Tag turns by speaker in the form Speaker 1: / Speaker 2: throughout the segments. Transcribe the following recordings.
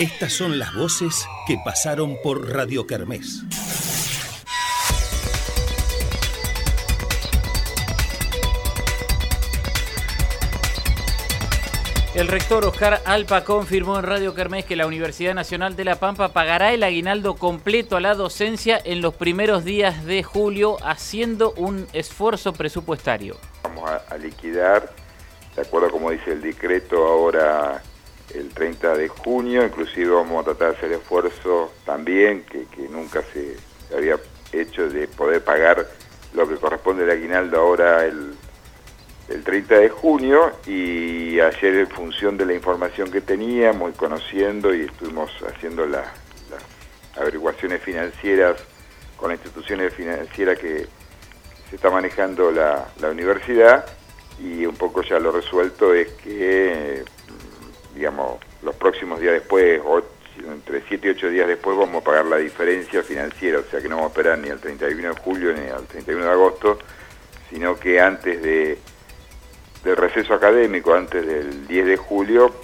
Speaker 1: Estas son las voces que pasaron por Radio Kermés.
Speaker 2: El rector Oscar Alpa confirmó en Radio Kermés que la Universidad Nacional de La Pampa pagará el aguinaldo completo a la docencia en los primeros días de julio, haciendo un esfuerzo presupuestario.
Speaker 3: Vamos a, liquidar, de acuerdo como dice el decreto ahora el 30 de junio, inclusive vamos a tratar de hacer esfuerzo también, que, nunca se había hecho de poder pagar lo que corresponde al aguinaldo ahora el el 30 de junio y ayer en función de la información que teníamos y conociendo y estuvimos haciendo las, averiguaciones financieras con las instituciones financieras que se está manejando la, universidad y un poco ya lo resuelto es que, digamos, los próximos días después, entre 7 y 8 días después, vamos a pagar la diferencia financiera, o sea que no vamos a esperar ni al 31 de julio ni al 31 de agosto, sino que antes de del receso académico antes del 10 de julio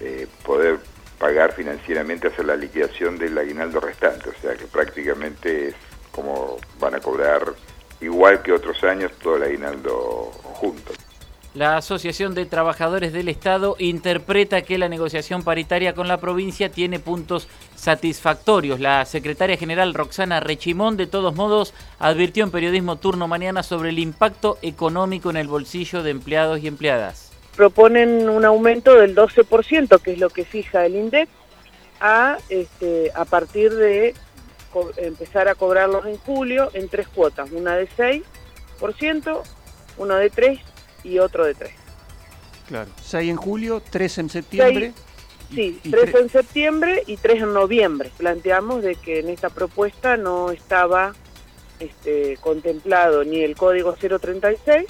Speaker 3: eh, poder pagar financieramente, hacer la liquidación del aguinaldo restante, o sea que prácticamente es como van a cobrar igual que otros años todo el aguinaldo junto.
Speaker 2: La Asociación de Trabajadores del Estado interpreta que la negociación paritaria con la provincia tiene puntos satisfactorios. La secretaria general Roxana Rechimón, de todos modos, advirtió en Periodismo Turno Mañana sobre el impacto económico en el bolsillo de empleados y empleadas.
Speaker 4: Proponen un aumento del 12%, que es lo que fija el INDEC, a, este, partir de empezar a cobrarlos en julio en tres cuotas, una de 6%, una de 3% y otro de tres.
Speaker 5: Claro, seis en julio, tres en septiembre.
Speaker 4: sí, tres en septiembre y tres en noviembre. Planteamos de que en esta propuesta no estaba este, contemplado ni el código 036,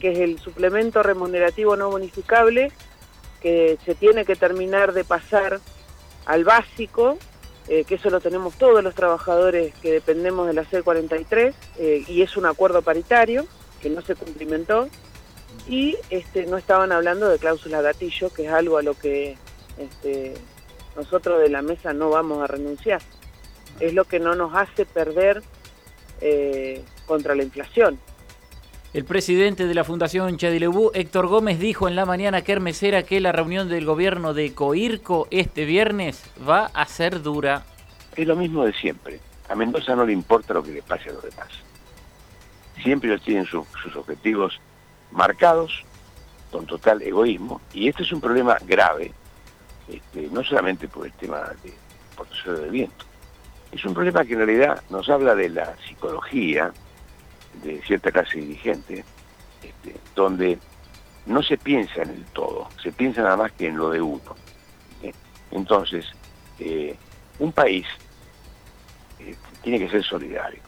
Speaker 4: que es el suplemento remunerativo no bonificable, que se tiene que terminar de pasar al básico, eh, que eso lo tenemos todos los trabajadores que dependemos de la C43, eh, y es un acuerdo paritario que no se cumplimentó y este, no estaban hablando de cláusula gatillo, que es algo a lo que este, nosotros de la mesa no vamos a renunciar. Es lo que no nos hace perder eh, contra la inflación.
Speaker 2: El presidente de la Fundación Chadilebú, Héctor Gómez, dijo en la mañana que Hermesera que la reunión del gobierno de Coirco este viernes va a ser dura.
Speaker 6: Es lo mismo de siempre. A Mendoza no le importa lo que le pase a los demás. Siempre ellos tienen sus objetivos marcados con total egoísmo, y este es un problema grave, este, no solamente por el tema de portación del viento, es un problema que en realidad nos habla de la psicología de cierta clase dirigente, este, donde no se piensa en el todo, se piensa nada más que en lo de uno. Entonces, eh, un país eh, tiene que ser solidario.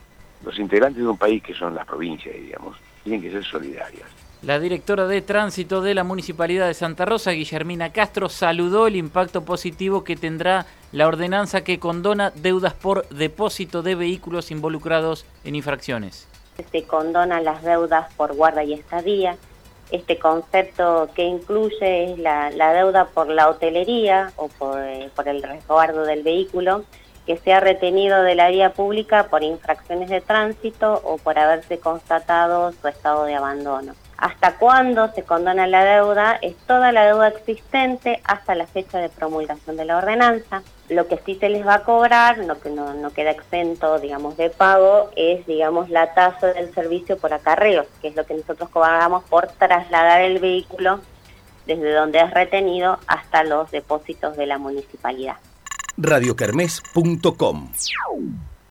Speaker 6: Los integrantes de un país, que son las provincias, digamos, tienen que ser solidarias.
Speaker 2: La directora de tránsito de la Municipalidad de Santa Rosa, Guillermina Castro, saludó el impacto positivo que tendrá la ordenanza que condona deudas por depósito de vehículos involucrados en infracciones.
Speaker 7: Se condonan las deudas por guarda y estadía. Este concepto que incluye es la, deuda por la hotelería o por, eh, por el resguardo del vehículo que sea retenido de la vía pública por infracciones de tránsito o por haberse constatado su estado de abandono hasta cuándo se condona la deuda es toda la deuda existente hasta la fecha de promulgación de la ordenanza. Lo que sí se les va a cobrar, lo que no, queda exento, digamos, de pago, es, digamos, la tasa del servicio por acarreos, que es lo que nosotros cobramos por trasladar el vehículo desde donde es retenido hasta los depósitos de la municipalidad.
Speaker 1: radiocarmes.com